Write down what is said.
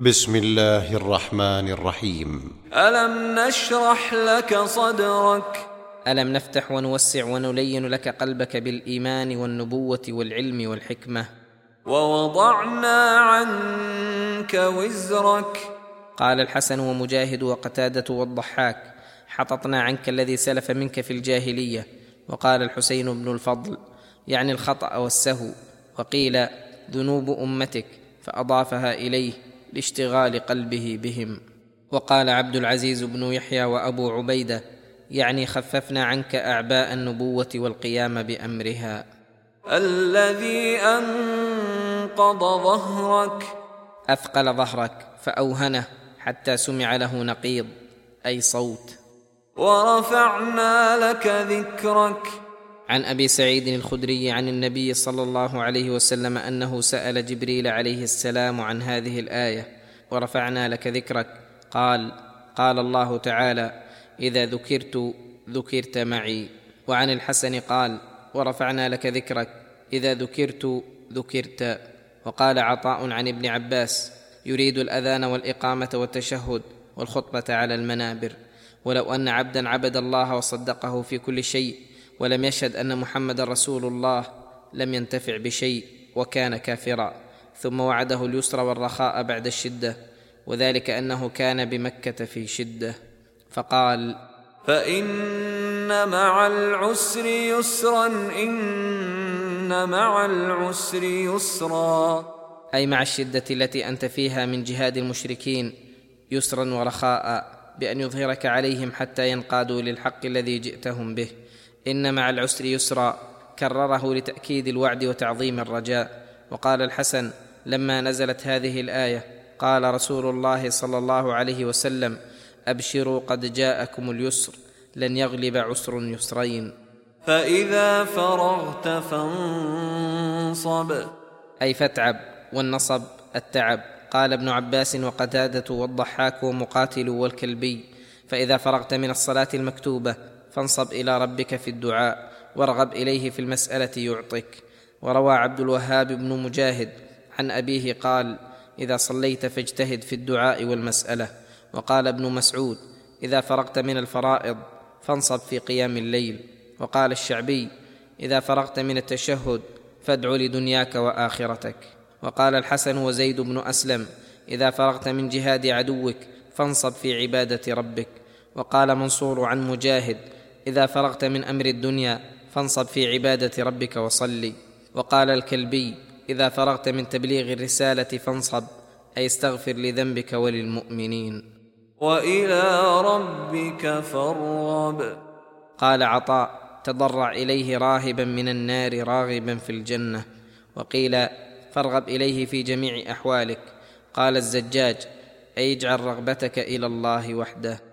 بسم الله الرحمن الرحيم. ألم نشرح لك صدرك؟ ألم نفتح ونوسع ونلين لك قلبك بالإيمان والنبوة والعلم والحكمة؟ ووضعنا عنك وزرك. قال الحسن ومجاهد وقتادة والضحاك حططنا عنك الذي سلف منك في الجاهلية. وقال الحسين بن الفضل يعني الخطأ والسهو. وقيل ذنوب أمتك فأضافها إليه. لاشتغال قلبه بهم. وقال عبد العزيز بن يحيى وأبو عبيدة يعني خففنا عنك أعباء النبوة والقيام بأمرها. الذي أنقض ظهرك. أثقل ظهرك فأوهنه حتى سمع له نقيض أي صوت. ورفعنا لك ذكرك. عن أبي سعيد الخدري عن النبي صلى الله عليه وسلم أنه سأل جبريل عليه السلام عن هذه الآية ورفعنا لك ذكرك. قال قال الله تعالى إذا ذكرت ذكرت معي. وعن الحسن قال ورفعنا لك ذكرك إذا ذكرت ذكرت. وقال عطاء عن ابن عباس يريد الأذان والإقامة والتشهد والخطبة على المنابر ولو أن عبدا عبد الله وصدقه في كل شيء ولم يشهد أن محمدا رسول الله لم ينتفع بشيء وكان كافرا ثم وعده اليسر والرخاء بعد الشدة وذلك أنه كان بمكة في شدة. فقال فإن مع العسر يسرا إن مع العسر يسرا. أي مع الشدة التي أنت فيها من جهاد المشركين يسرا ورخاء بأن يظهرك عليهم حتى ينقادوا للحق الذي جئتهم به. إن مع العسر يسرا كرره لتأكيد الوعد وتعظيم الرجاء. وقال الحسن لما نزلت هذه الآية قال رسول الله صلى الله عليه وسلم أبشروا قد جاءكم اليسر لن يغلب عسر يسرين. فإذا فرغت فانصب. أي فاتعب والنصب التعب. قال ابن عباس وقتادة والضحاك ومقاتل والكلبي. فإذا فرغت من الصلاة المكتوبة فانصب إلى ربك في الدعاء وارغب إليه في المسألة يعطك وروى عبد الوهاب بن مجاهد عن أبيه قال إذا صليت فاجتهد في الدعاء والمسألة وقال ابن مسعود إذا فرغت من الفرائض فانصب في قيام الليل وقال الشعبي إذا فرغت من التشهد فادع لدنياك وآخرتك وقال الحسن وزيد بن أسلم إذا فرغت من جهاد عدوك فانصب في عبادة ربك وقال منصور عن مجاهد إذا فرغت من أمر الدنيا فانصب في عبادة ربك وصلي. وقال الكلبي إذا فرغت من تبليغ الرسالة فانصب أي استغفر لذنبك وللمؤمنين. وإلى ربك فارغب. قال عطاء تضرع إليه راهبا من النار راغبا في الجنة. وقيل فارغب إليه في جميع أحوالك. قال الزجاج أي اجعل رغبتك إلى الله وحده.